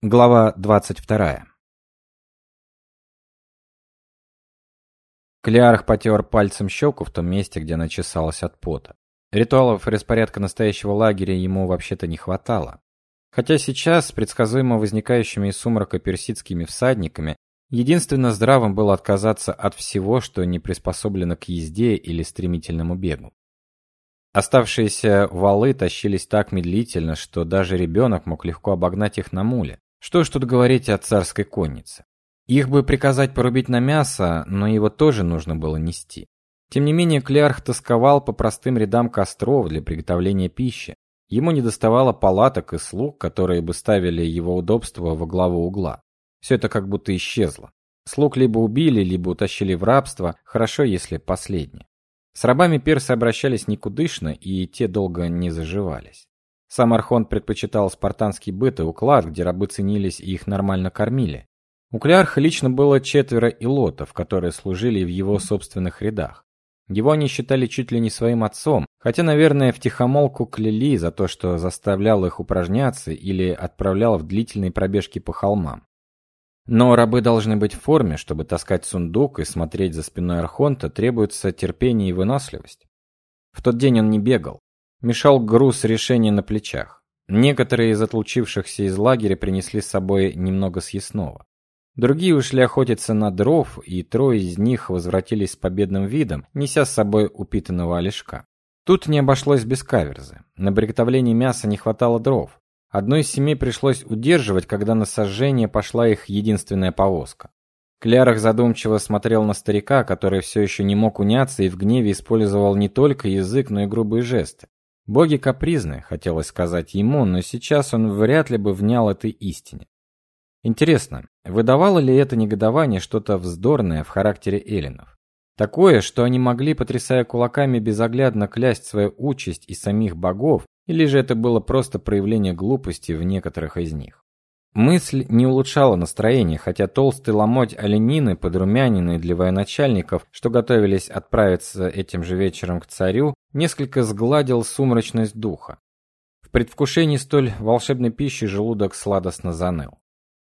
Глава 22. Клеарх потер пальцем щеку в том месте, где она чесалась от пота. Ритуалов и распорядка настоящего лагеря ему вообще-то не хватало. Хотя сейчас с предсказуемо возникающими из сумрака персидскими всадниками единственно здравым было отказаться от всего, что не приспособлено к езде или стремительному бегу. Оставшиеся валы тащились так медлительно, что даже ребенок мог легко обогнать их на муле. Что ж тут говорить о царской коннице? Их бы приказать порубить на мясо, но его тоже нужно было нести. Тем не менее, Клеарх тосковал по простым рядам костров для приготовления пищи. Ему недоставало палаток и слуг, которые бы ставили его удобство во главу угла. Все это как будто исчезло. Слуг либо убили, либо утащили в рабство, хорошо, если последнее. С рабами персы обращались никудышно, и те долго не заживались. Сам Архонт предпочитал спартанский быт и уклад, где рабы ценились и их нормально кормили. У Клеарха лично было четверо илотов, которые служили в его собственных рядах. Его они считали чуть ли не своим отцом, хотя, наверное, втихомолку кляли за то, что заставлял их упражняться или отправлял в длительные пробежки по холмам. Но рабы должны быть в форме, чтобы таскать сундук и смотреть за спиной архонта, требуется терпение и выносливость. В тот день он не бегал, мешал груз решения на плечах. Некоторые из отлучившихся из лагеря принесли с собой немного съестного. Другие ушли охотиться на дров, и трое из них возвратились с победным видом, неся с собой упитанного олешка. Тут не обошлось без каверзы. На приготовление мяса не хватало дров. Одной из семей пришлось удерживать, когда на сожжение пошла их единственная повозка. Клярах задумчиво смотрел на старика, который все еще не мог уняться и в гневе использовал не только язык, но и грубые жесты. Боги капризны, хотелось сказать ему, но сейчас он вряд ли бы внял этой истине. Интересно, выдавало ли это негодование что-то вздорное в характере эллинов? Такое, что они могли, потрясая кулаками, безоглядно клясть свою участь и самих богов, или же это было просто проявление глупости в некоторых из них? Мысль не улучшала настроение, хотя толстый ломоть оленины, подрумяненный для военачальников, что готовились отправиться этим же вечером к царю, несколько сгладил сумрачность духа. В предвкушении столь волшебной пищи желудок сладостно заныл.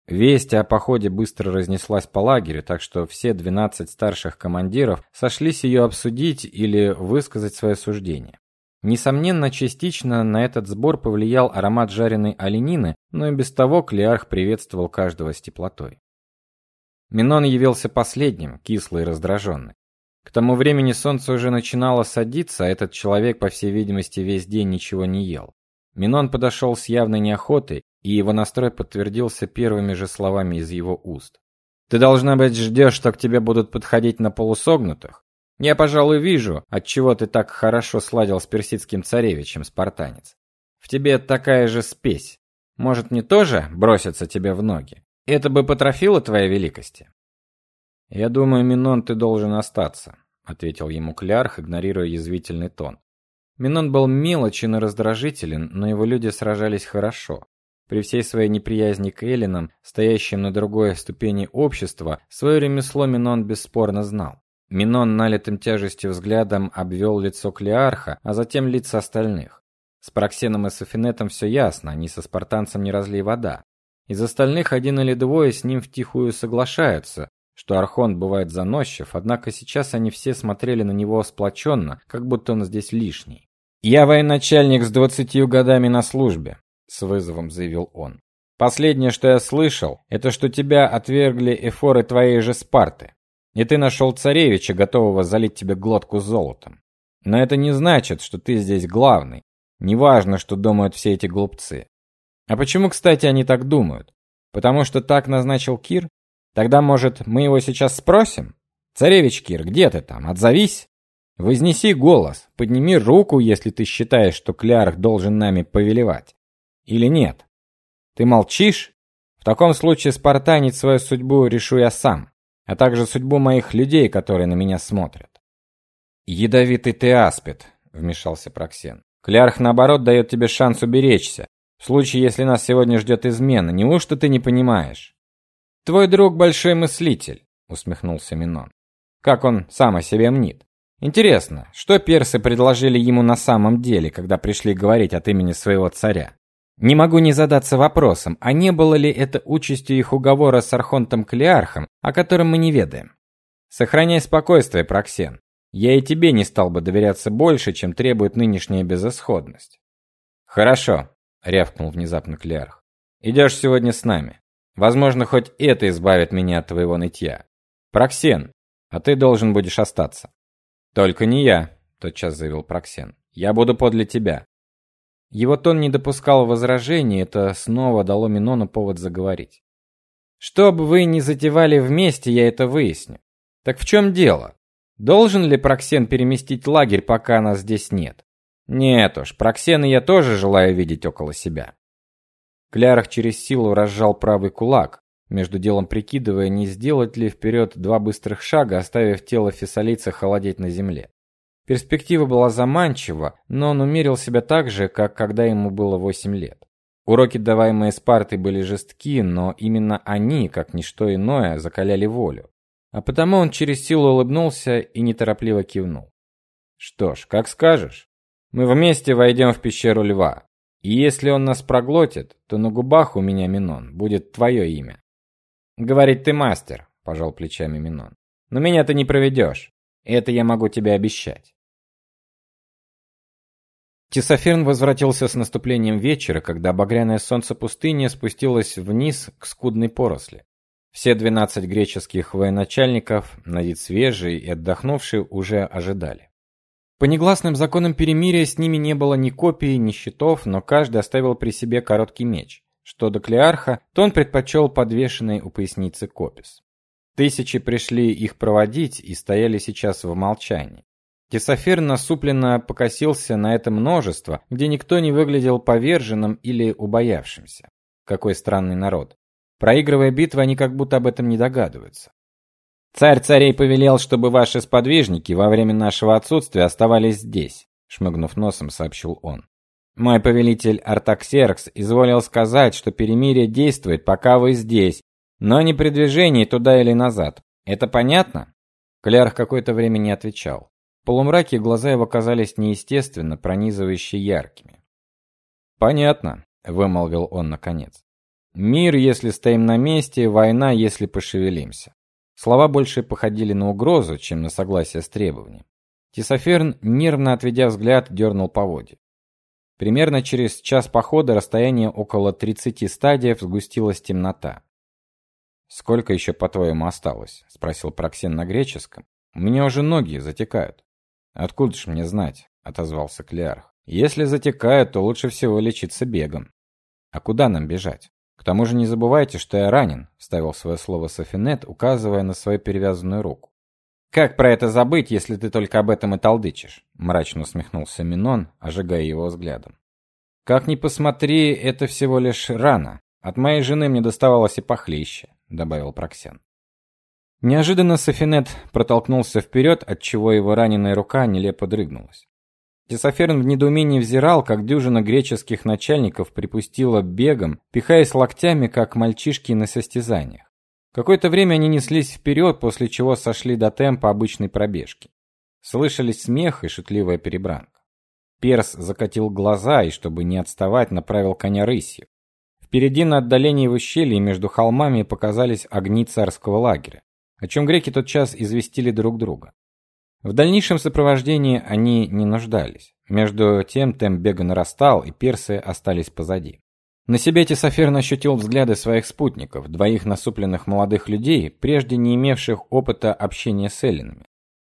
Весть о походе быстро разнеслась по лагерю, так что все 12 старших командиров сошлись ее обсудить или высказать свое суждение. Несомненно, частично на этот сбор повлиял аромат жареной оленины, но и без того Клеарх приветствовал каждого с теплотой. Минон явился последним, кислый и раздраженный. К тому времени солнце уже начинало садиться, а этот человек, по всей видимости, весь день ничего не ел. Минон подошел с явной неохотой, и его настрой подтвердился первыми же словами из его уст. Ты должна быть ждешь, что к тебе будут подходить на полусогнутых. Я, пожалуй, вижу, от чего ты так хорошо сладил с персидским царевичем, спартанец. В тебе такая же спесь. Может, не тоже броситься тебе в ноги? Это бы потрофило твоей великости. Я думаю, Минон, ты должен остаться, ответил ему Клярх, игнорируя язвительный тон. Минон был мелочен и раздражителен, но его люди сражались хорошо. При всей своей неприязни к эллинам, стоящим на другой ступени общества, свое ремесло Минон бесспорно знал. Минон налитым тяжестью взглядом обвел лицо Клеарха, а затем лица остальных. С Проксеном и Софинетом все ясно, они со спартанцем не разлей вода. Из остальных один или двое с ним втихую соглашаются, что Архонт бывает заносчив, однако сейчас они все смотрели на него сплоченно, как будто он здесь лишний. «Я военачальник с двадцатью годами на службе», — с вызовом заявил он. «Последнее, что я слышал, это что тебя отвергли эфоры твоей же Спарты. И ты нашел царевича, готового залить тебе глотку золотом. Но это не значит, что ты здесь главный. Неважно, что думают все эти глупцы. А почему, кстати, они так думают? Потому что так назначил Кир? Тогда, может, мы его сейчас спросим? Царевич Кир, где ты там? Отзовись. Вознеси голос, подними руку, если ты считаешь, что Клярх должен нами повелевать. Или нет? Ты молчишь? В таком случае, спартанец, свою судьбу решу я сам а также судьбу моих людей, которые на меня смотрят. Ядовитый ты аспид, вмешался Проксен. Клярх наоборот дает тебе шанс уберечься. В случае, если нас сегодня ждет измена, неужто ты не понимаешь? Твой друг большой мыслитель, усмехнулся Минон. Как он сам о себе мнит. Интересно, что персы предложили ему на самом деле, когда пришли говорить от имени своего царя? Не могу не задаться вопросом, а не было ли это участью их уговора с архонтом Клеархом, о котором мы не ведаем. Сохраняй спокойствие, Проксен. Я и тебе не стал бы доверяться больше, чем требует нынешняя безысходность. Хорошо, рявкнул внезапно Клеарх. Идешь сегодня с нами. Возможно, хоть это избавит меня от твоего нытья. Проксен, а ты должен будешь остаться. Только не я, тотчас заявил Проксен. Я буду подле тебя. Его тон не допускал возражений, это снова дало Минону повод заговорить. Что бы вы ни затевали вместе, я это выясню. Так в чем дело? Должен ли Проксен переместить лагерь, пока нас здесь нет? Нет уж, Проксена я тоже желаю видеть около себя. Клярах через силу разжал правый кулак, между делом прикидывая, не сделать ли вперед два быстрых шага, оставив тело фессалийца холодеть на земле. Перспектива была заманчива, но он умерил себя так же, как когда ему было 8 лет. Уроки, даваемые Спартой, были жестки, но именно они, как ничто иное, закаляли волю. А потому он через силу улыбнулся и неторопливо кивнул. Что ж, как скажешь. Мы вместе войдем в пещеру льва. И если он нас проглотит, то на губах у меня Минон будет твое имя. Говорить ты мастер, пожал плечами Минон. Но меня ты не проведешь. Это я могу тебе обещать. Тисоферн возвратился с наступлением вечера, когда багряное солнце пустыни спустилось вниз к скудной поросли. Все двенадцать греческих военачальников, на вид свежие и отдохнувшие, уже ожидали. По негласным законам перемирия с ними не было ни копий, ни щитов, но каждый оставил при себе короткий меч. Что до Клеарха, то он предпочел подвешенный у поясницы копис. Тысячи пришли их проводить и стояли сейчас в молчании. Тесофер насупленно покосился на это множество, где никто не выглядел поверженным или убоявшимся. Какой странный народ. Проигрывая битву, они как будто об этом не догадываются. Царь царей повелел, чтобы ваши сподвижники во время нашего отсутствия оставались здесь, шмыгнув носом, сообщил он. Мой повелитель Артаксеркс изволил сказать, что перемирие действует, пока вы здесь, но не при движении туда или назад. Это понятно? Клярх какое-то время не отвечал полумраке глаза его казались неестественно пронизывающе яркими. Понятно, вымолвил он наконец. Мир, если стоим на месте, война, если пошевелимся. Слова больше походили на угрозу, чем на согласие с требованием. Тисоферн, нервно отведя взгляд, дернул поводья. Примерно через час похода расстояние около 30 стадиев сгустилась темнота. Сколько еще, по-твоему, осталось? спросил Проксен на греческом. У меня уже ноги затекают. Откуда ж мне знать, отозвался Клеарх. Если затекает, то лучше всего лечиться бегом. А куда нам бежать? К тому же не забывайте, что я ранен, вставил свое слово Софинет, указывая на свою перевязанную руку. Как про это забыть, если ты только об этом и толдычишь? мрачно усмехнулся Минон, ожигая его взглядом. Как ни посмотри, это всего лишь рана. От моей жены мне доставалось и похлеще, добавил Проксен. Неожиданно Софинет протолкнулся вперед, отчего его раненая рука нелепо дрыгнулась. Тесоферн в недоумении взирал, как дюжина греческих начальников припустила бегом, пихаясь локтями, как мальчишки на состязаниях. Какое-то время они неслись вперед, после чего сошли до темпа обычной пробежки. Слышались смех и шутливая перебранка. Перс закатил глаза и, чтобы не отставать, направил коня рысью. Впереди на отдалении в ущелье между холмами показались огни царского лагеря о чем греки тотчас известили друг друга. В дальнейшем сопровождении они не нуждались. Между тем темп бега нарастал, и персы остались позади. На себе Тесоферн ощутил взгляды своих спутников, двоих насупленных молодых людей, прежде не имевших опыта общения с эллинами.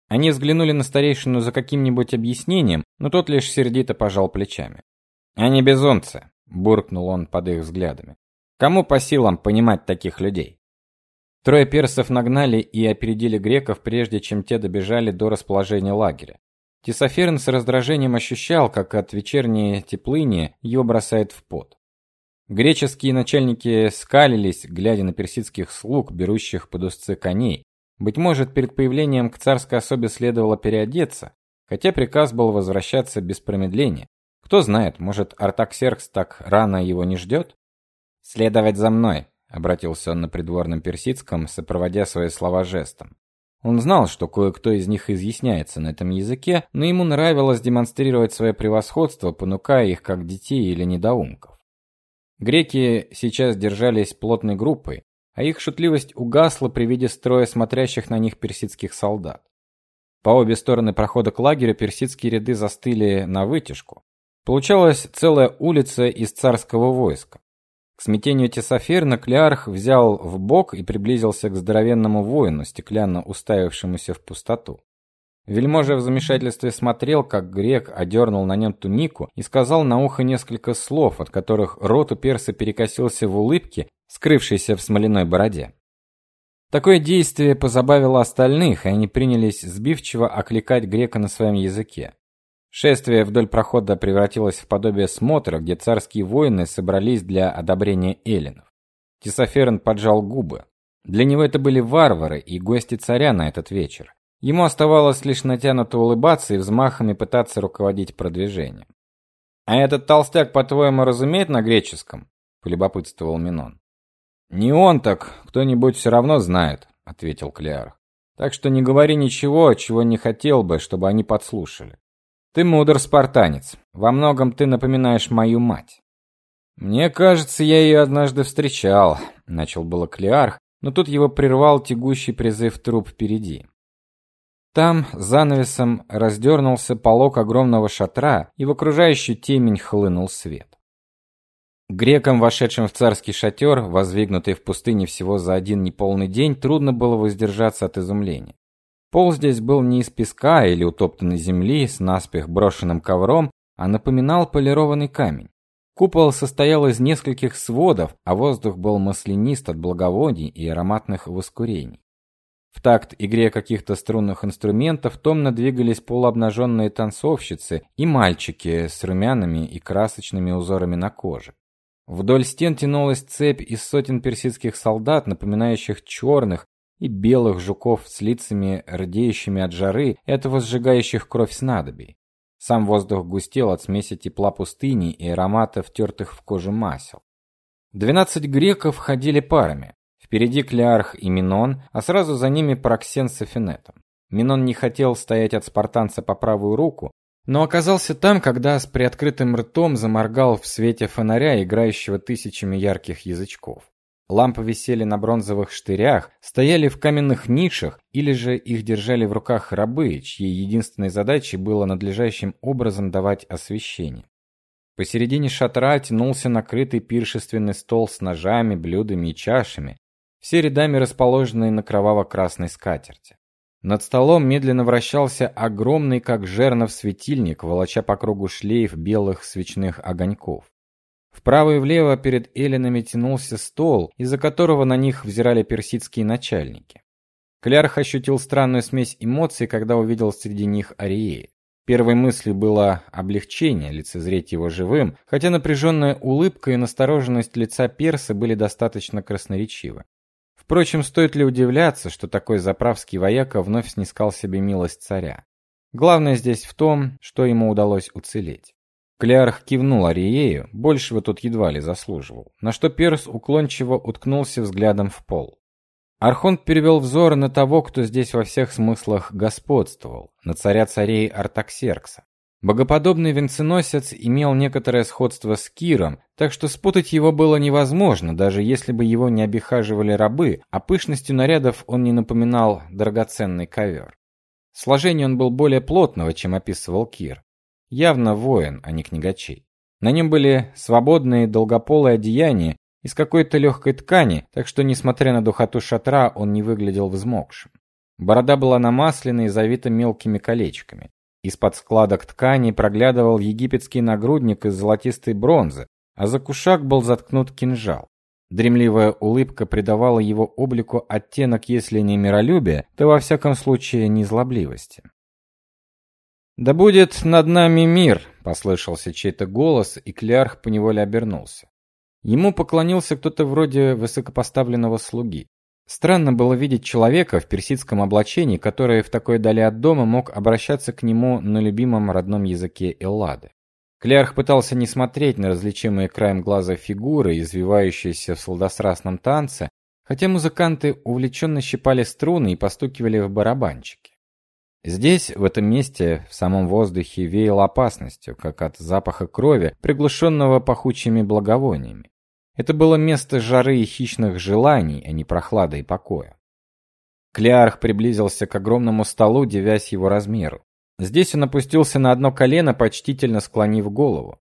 Они взглянули на старейшину за каким-нибудь объяснением, но тот лишь сердито пожал плечами. "Они безумцы", буркнул он под их взглядами. "Кому по силам понимать таких людей?" Трое персов нагнали и опередили греков, прежде чем те добежали до расположения лагеря. Тисоферн с раздражением ощущал, как от вечерней теплыни его бросает в пот. Греческие начальники скалились, глядя на персидских слуг, берущих под узцы коней. Быть может, перед появлением к царской особе следовало переодеться, хотя приказ был возвращаться без промедления. Кто знает, может, Артаксеркс так рано его не ждет? Следовать за мной, обратился он на придворном персидском, сопроводя свои слова жестом. Он знал, что кое-кто из них изъясняется на этом языке, но ему нравилось демонстрировать свое превосходство, понукая их как детей или недоумков. Греки сейчас держались плотной группой, а их шутливость угасла при виде строя смотрящих на них персидских солдат. По обе стороны прохода к лагерю персидские ряды застыли на вытяжку. Получалась целая улица из царского войска. К смятению Тесоферна Клеарх взял в бок и приблизился к здоровенному воину, стеклянно уставившемуся в пустоту. Вельможа в замешательстве смотрел, как грек одернул на нем тунику и сказал на ухо несколько слов, от которых рот у перса перекосился в улыбке, скрывшейся в смоляной бороде. Такое действие позабавило остальных, и они принялись сбивчиво окликать грека на своем языке. Шествие вдоль прохода превратилось в подобие смотра, где царские воины собрались для одобрения эллинов. Тесоферн поджал губы. Для него это были варвары и гости царя на этот вечер. Ему оставалось лишь натянуто улыбаться и взмахами пытаться руководить продвижением. А этот толстяк, по-твоему, разумеет на греческом? полюбопытствовал Минон. Не он так, кто-нибудь все равно знает, ответил Клеарх. Так что не говори ничего, чего не хотел бы, чтобы они подслушали. Ты мудр спартанец. Во многом ты напоминаешь мою мать. Мне кажется, я ее однажды встречал, начал было Клеарх, но тут его прервал тягущий призыв труп впереди. Там занавесом раздернулся полог огромного шатра, и в окружающую темень хлынул свет. Грекам, вошедшим в царский шатер, воздвигнутый в пустыне всего за один неполный день, трудно было воздержаться от изумления. Пол здесь был не из песка или утоптанной земли с наспех брошенным ковром, а напоминал полированный камень. Купол состоял из нескольких сводов, а воздух был маслянист от благовоний и ароматных воскурений. В такт игре каких-то струнных инструментов томно двигались полуобнаженные танцовщицы и мальчики с румяными и красочными узорами на коже. Вдоль стен тянулась цепь из сотен персидских солдат, напоминающих черных и белых жуков с лицами рдеющими от жары этого сжигающих кровь снадобий. Сам воздух густел от смеси тепла пустыни и аромата втертых в кожу масел. Двенадцать греков ходили парами. Впереди Клеарх и Минон, а сразу за ними Проксен с Афинетом. Минон не хотел стоять от спартанца по правую руку, но оказался там, когда с приоткрытым ртом заморгал в свете фонаря, играющего тысячами ярких язычков. Лампы висели на бронзовых штырях, стояли в каменных нишах, или же их держали в руках рабы, чьей единственной задачей было надлежащим образом давать освещение. Посередине шатра тянулся накрытый пиршественный стол с ножами, блюдами и чашами, все рядами расположенные на кроваво-красной скатерти. Над столом медленно вращался огромный, как жернов, светильник, волоча по кругу шлейф белых свечных огоньков. Вправо и влево перед эллинами тянулся стол, из-за которого на них взирали персидские начальники. Клярх ощутил странную смесь эмоций, когда увидел среди них Ариея. Первой мыслью было облегчение лицезреть его живым, хотя напряженная улыбка и настороженность лица перса были достаточно красноречивы. Впрочем, стоит ли удивляться, что такой заправский вояка вновь снискал себе милость царя? Главное здесь в том, что ему удалось уцелеть. Клеарх кивнул Ариею, большего тут едва ли заслуживал, на что Перс уклончиво уткнулся взглядом в пол. Архонт перевел взор на того, кто здесь во всех смыслах господствовал, на царя царей Артаксеркса. Богоподобный венценосец имел некоторое сходство с Киром, так что спутать его было невозможно, даже если бы его не обихаживали рабы, а пышностью нарядов он не напоминал драгоценный ковер. Сложение он был более плотного, чем описывал Кир. Явно воин, а не книгачей. На нем были свободные долгополые одеяния из какой-то легкой ткани, так что, несмотря на духоту шатра, он не выглядел взмокшим. Борода была намаслена и завита мелкими колечками. Из-под складок ткани проглядывал египетский нагрудник из золотистой бронзы, а за кушак был заткнут кинжал. Дремливая улыбка придавала его облику оттенок, если не миролюбия, то во всяком случае не злобливости. Да будет над нами мир, послышался чей-то голос, и Клярх поневоле обернулся. Ему поклонился кто-то вроде высокопоставленного слуги. Странно было видеть человека в персидском облачении, который в такой дали от дома мог обращаться к нему на любимом родном языке Эллады. Клярх пытался не смотреть на различимые краем глаза фигуры, извивающиеся в сладострастном танце, хотя музыканты увлеченно щипали струны и постукивали в барабанчики. Здесь, в этом месте, в самом воздухе веяло опасностью, как от запаха крови, приглушенного пахучими благовониями. Это было место жары и хищных желаний, а не прохлады и покоя. Клеарх приблизился к огромному столу, девясь его размеру. Здесь он опустился на одно колено, почтительно склонив голову.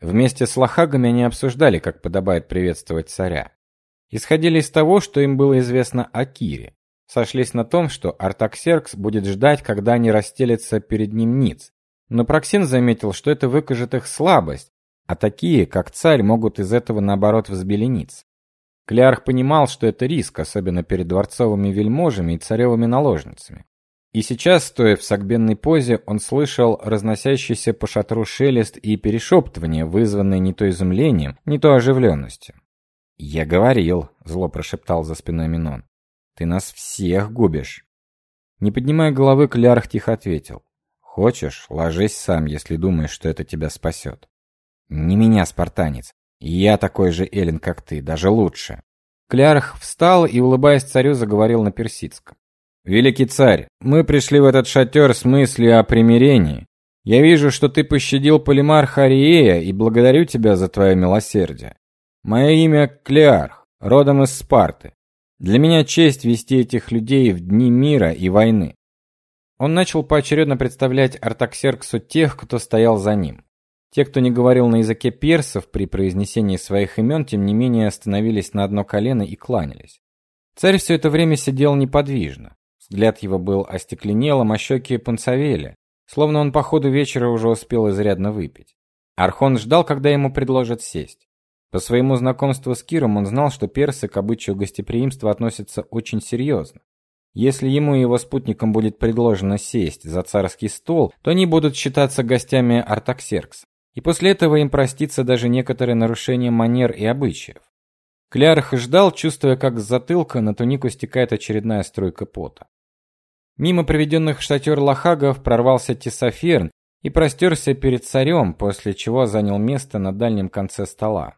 Вместе с лохагами они обсуждали, как подобает приветствовать царя. Исходили из того, что им было известно о Кире. Сошлись на том, что Артаксеркс будет ждать, когда они расстелятся перед ним ниц. Но Проксин заметил, что это выкажет их слабость, а такие, как царь, могут из этого наоборот взбелениться. Клярх понимал, что это риск, особенно перед дворцовыми вельможами и царевыми наложницами. И сейчас, стоя в согбенной позе, он слышал разносящийся по шатру шелест и перешептывание, вызванные не то изумлением, не то оживленностью. "Я говорил", зло прошептал за спиной Минон. "Ты нас всех губишь". Не поднимая головы, Клярх тихо ответил: "Хочешь, ложись сам, если думаешь, что это тебя спасет». Не меня, спартанец. Я такой же эллин, как ты, даже лучше. Клярх встал и, улыбаясь царю, заговорил на персидском. Великий царь, мы пришли в этот шатер с мыслью о примирении. Я вижу, что ты пощадил полимарха Ариея и благодарю тебя за твое милосердие. Мое имя Клеарх, родом из Спарты. Для меня честь вести этих людей в дни мира и войны. Он начал поочередно представлять Артаксерксу тех, кто стоял за ним. Те, кто не говорил на языке персов при произнесении своих имен, тем не менее остановились на одно колено и кланялись. Царь все это время сидел неподвижно. Взгляд его был остекленелым, а щеки пунцовели, словно он по ходу вечера уже успел изрядно выпить. Архон ждал, когда ему предложат сесть. По своему знакомству с Киром он знал, что персы к обычаю гостеприимства относятся очень серьезно. Если ему и его спутникам будет предложено сесть за царский стол, то они будут считаться гостями Артаксеркса. И после этого им простится даже некоторые нарушения манер и обычаев. Клярх ждал, чувствуя, как с затылка на тунику стекает очередная струйка пота. Мимо приведенных в шатер лохагов прорвался Тесоферн и простерся перед царем, после чего занял место на дальнем конце стола.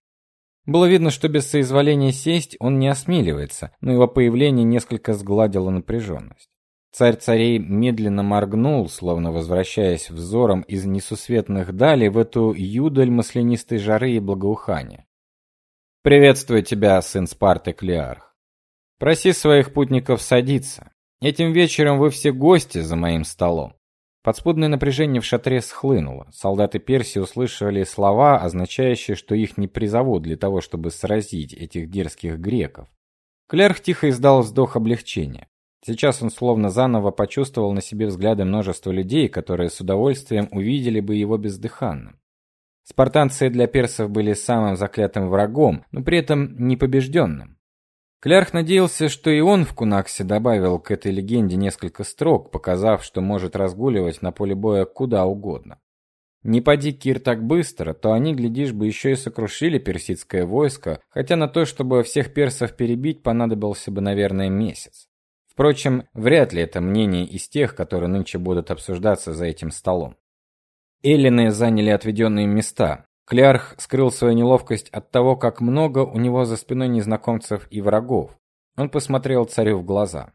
Было видно, что без соизволения сесть он не осмеливается, но его появление несколько сгладило напряженность. Царь царей медленно моргнул, словно возвращаясь взором из несусветных далей в эту юдаль маслянистой жары и благоухания. Приветствую тебя, сын Спарты Клеарх. Проси своих путников садиться. Этим вечером вы все гости за моим столом. Подспудное напряжение в шатре схлынуло. Солдаты Персии услышали слова, означающие, что их не призовут для того, чтобы сразить этих дерзких греков. Клярх тихо издал вздох облегчения. Сейчас он словно заново почувствовал на себе взгляды множества людей, которые с удовольствием увидели бы его бездыханным. Спартанцы для персов были самым заклятым врагом, но при этом непобежденным. Клярх надеялся, что и он в Кунаксе добавил к этой легенде несколько строк, показав, что может разгуливать на поле боя куда угодно. Не поди Кир так быстро, то они, глядишь бы, еще и сокрушили персидское войско, хотя на то, чтобы всех персов перебить, понадобился бы, наверное, месяц. Впрочем, вряд ли это мнение из тех, которые нынче будут обсуждаться за этим столом. Эллины заняли отведенные места. Клярх скрыл свою неловкость от того, как много у него за спиной незнакомцев и врагов. Он посмотрел царю в глаза.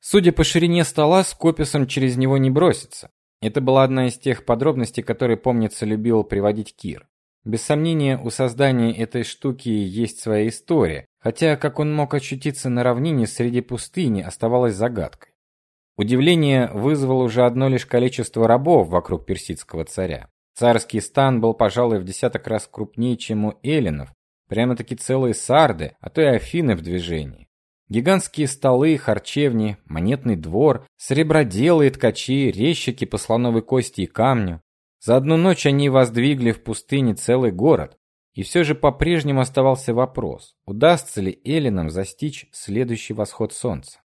Судя по ширине стола, с кописом через него не бросится. Это была одна из тех подробностей, которые, помнится, любил приводить Кир. Без сомнения, у создания этой штуки есть своя история, Хотя как он мог очутиться на равнине среди пустыни, оставалось загадкой. Удивление вызвало уже одно лишь количество рабов вокруг персидского царя. Царский стан был, пожалуй, в десяток раз крупнее, чем у эллинов, прямо-таки целые сарды, а то и афины в движении. Гигантские столы, харчевни, монетный двор, среброделы ткачи, резчики по слоновой кости и камню. За одну ночь они воздвигли в пустыне целый город. И все же по-прежнему оставался вопрос, удастся ли эллинам застичь следующий восход солнца.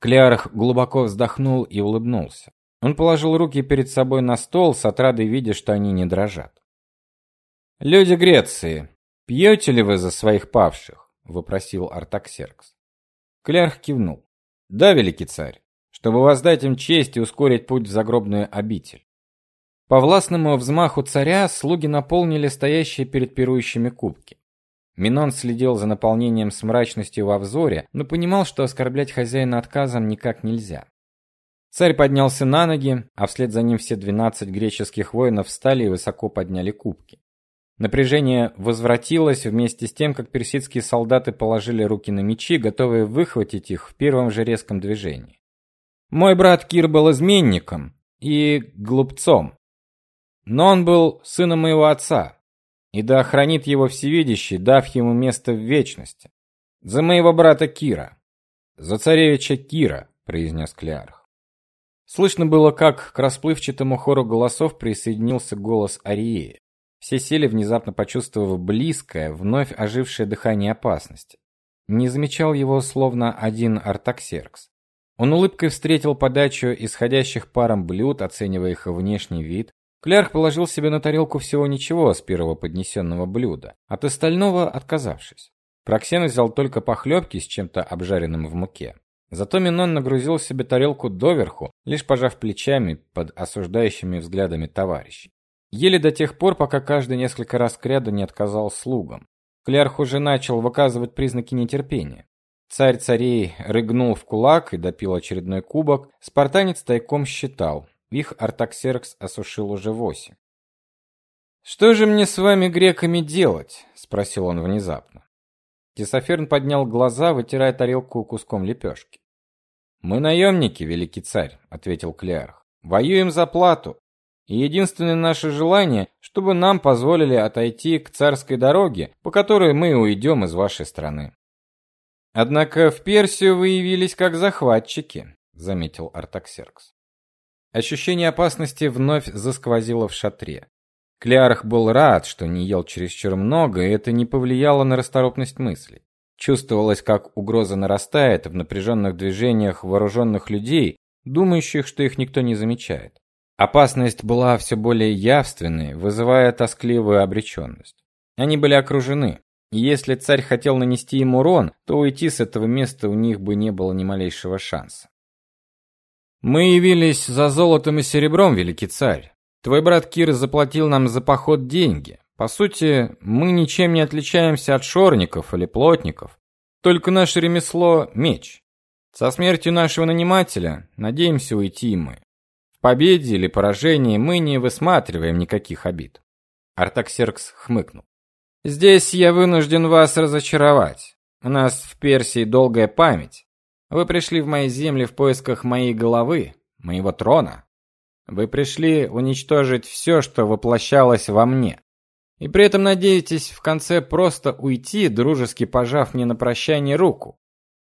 Клярх глубоко вздохнул и улыбнулся. Он положил руки перед собой на стол, с отрадой видя, что они не дрожат. «Люди Греции, пьете ли вы за своих павших?» — вопросил Артаксеркс. Клярх кивнул. «Да, великий царь, чтобы воздать им честь и ускорить путь в загробную обитель. По властному взмаху царя слуги наполнили стоящие перед пирующими кубки. Минон следил за наполнением с мрачностью во взоре, но понимал, что оскорблять хозяина отказом никак нельзя. Царь поднялся на ноги, а вслед за ним все двенадцать греческих воинов встали и высоко подняли кубки. Напряжение возвратилось вместе с тем, как персидские солдаты положили руки на мечи, готовые выхватить их в первом же резком движении. Мой брат Кир был изменником и глупцом. Но он был сыном моего отца, и да охранит его всевидящий, дав ему место в вечности. За моего брата Кира, за царевича Кира, произнес Клеарх. Слышно было, как к расплывчатому хору голосов присоединился голос Арии. Все сели, внезапно почувствовав близкое, вновь ожившее дыхание опасности. Не замечал его словно один Артаксеркс. Он улыбкой встретил подачу исходящих паром блюд, оценивая их внешний вид. Клярк положил себе на тарелку всего ничего с первого поднесенного блюда, от остального отказавшись. Проксен взял только похлебки с чем-то обжаренным в муке. Зато Минон нагрузил себе тарелку доверху, лишь пожав плечами под осуждающими взглядами товарищей. Ели до тех пор, пока каждый несколько раз кряду не отказал слугам. Клярх уже начал выказывать признаки нетерпения. Царь царей рыгнул в кулак и допил очередной кубок. Спартанец тайком считал. Их Артаксеркс осушил уже восемь. «Что же мне с вами, греками, делать?» — спросил он внезапно. Тесоферн поднял глаза, вытирая тарелку куском лепешки. «Мы наемники, великий царь», — ответил Клеарх. «Воюем за плату. И единственное наше желание, чтобы нам позволили отойти к царской дороге, по которой мы уйдем из вашей страны. Однако в Персию вы явились как захватчики, заметил Артаксеркс. Ощущение опасности вновь засквозило в шатре. Клеарх был рад, что не ел чересчур много, и это не повлияло на расторопность мыслей. Чувствовалось, как угроза нарастает в напряженных движениях вооруженных людей, думающих, что их никто не замечает. Опасность была все более явственной, вызывая тоскливую обреченность. Они были окружены. И если царь хотел нанести им урон, то уйти с этого места у них бы не было ни малейшего шанса. Мы явились за золотом и серебром, великий царь. Твой брат Кир заплатил нам за поход деньги. По сути, мы ничем не отличаемся от шорников или плотников. Только наше ремесло меч. Со смертью нашего нанимателя надеемся уйти мы победе или поражении мы не высматриваем никаких обид. Артаксеркс хмыкнул. Здесь я вынужден вас разочаровать. У нас в Персии долгая память. Вы пришли в мои земли в поисках моей головы, моего трона. Вы пришли уничтожить все, что воплощалось во мне. И при этом надеетесь в конце просто уйти, дружески пожав мне на прощание руку.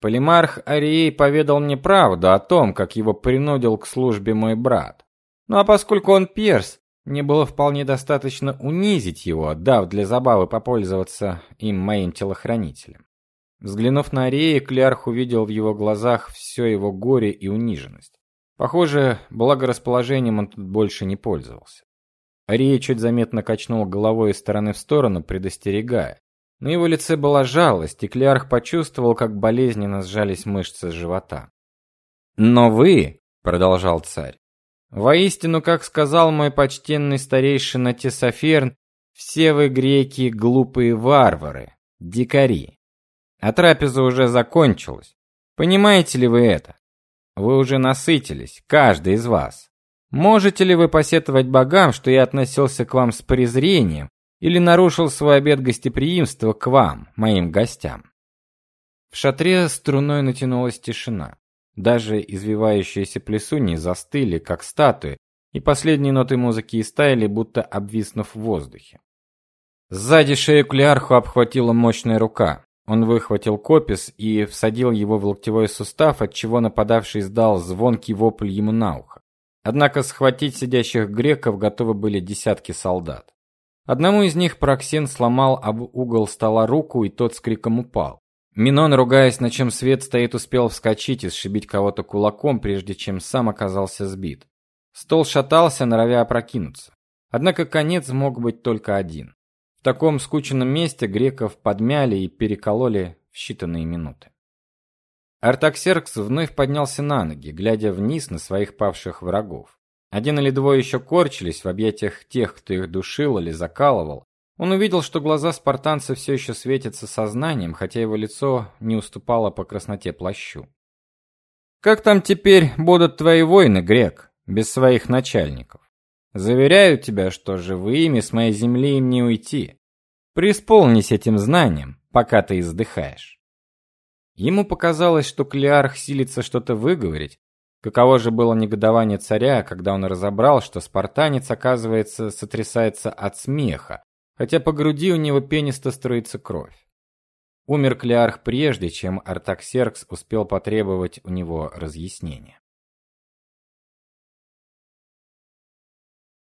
Полимарх Арией поведал мне правду о том, как его принудил к службе мой брат. Ну а поскольку он перс, мне было вполне достаточно унизить его, дав для забавы попользоваться им моим телохранителем. Взглянув на Арея, Клярх увидел в его глазах все его горе и униженность. Похоже, благорасположением он тут больше не пользовался. Ария чуть заметно качнул головой из стороны в сторону, предостерегая. На его лице была жалость, и Клеарх почувствовал, как болезненно сжались мышцы живота. «Но вы», — продолжал царь, — «воистину, как сказал мой почтенный старейшина Тесоферн, все вы греки глупые варвары, дикари. А трапеза уже закончилась. Понимаете ли вы это? Вы уже насытились, каждый из вас. Можете ли вы посетовать богам, что я относился к вам с презрением или нарушил свой обет гостеприимства к вам, моим гостям. В шатре струной натянулась тишина. Даже извивающиеся плесуни застыли, как статуи, и последние ноты музыки истаяли, будто обвиснув в воздухе. Сзади шею Клеарху обхватила мощная рука. Он выхватил копис и всадил его в локтевой сустав, отчего нападавший издал звонкий вопль ему на ухо. Однако схватить сидящих греков готовы были десятки солдат. Одному из них Проксен сломал об угол стола руку, и тот с криком упал. Минон, ругаясь, на чем свет стоит, успел вскочить и сшибить кого-то кулаком, прежде чем сам оказался сбит. Стол шатался, норовя опрокинуться. Однако конец мог быть только один. В таком скученном месте греков подмяли и перекололи в считанные минуты. Артаксеркс вновь поднялся на ноги, глядя вниз на своих павших врагов. Один или двое еще корчились в объятиях тех, кто их душил или закалывал. Он увидел, что глаза спартанца все еще светятся сознанием, хотя его лицо не уступало по красноте плащу. Как там теперь будут твои воины, грек, без своих начальников? Заверяю тебя, что живыми с моей земли им не уйти. Преисполнись этим знанием, пока ты издыхаешь. Ему показалось, что Клеарх силится что-то выговорить. Каково же было негодование царя, когда он разобрал, что спартанец, оказывается, сотрясается от смеха, хотя по груди у него пенисто струится кровь. Умер Клеарх прежде, чем Артаксеркс успел потребовать у него разъяснения.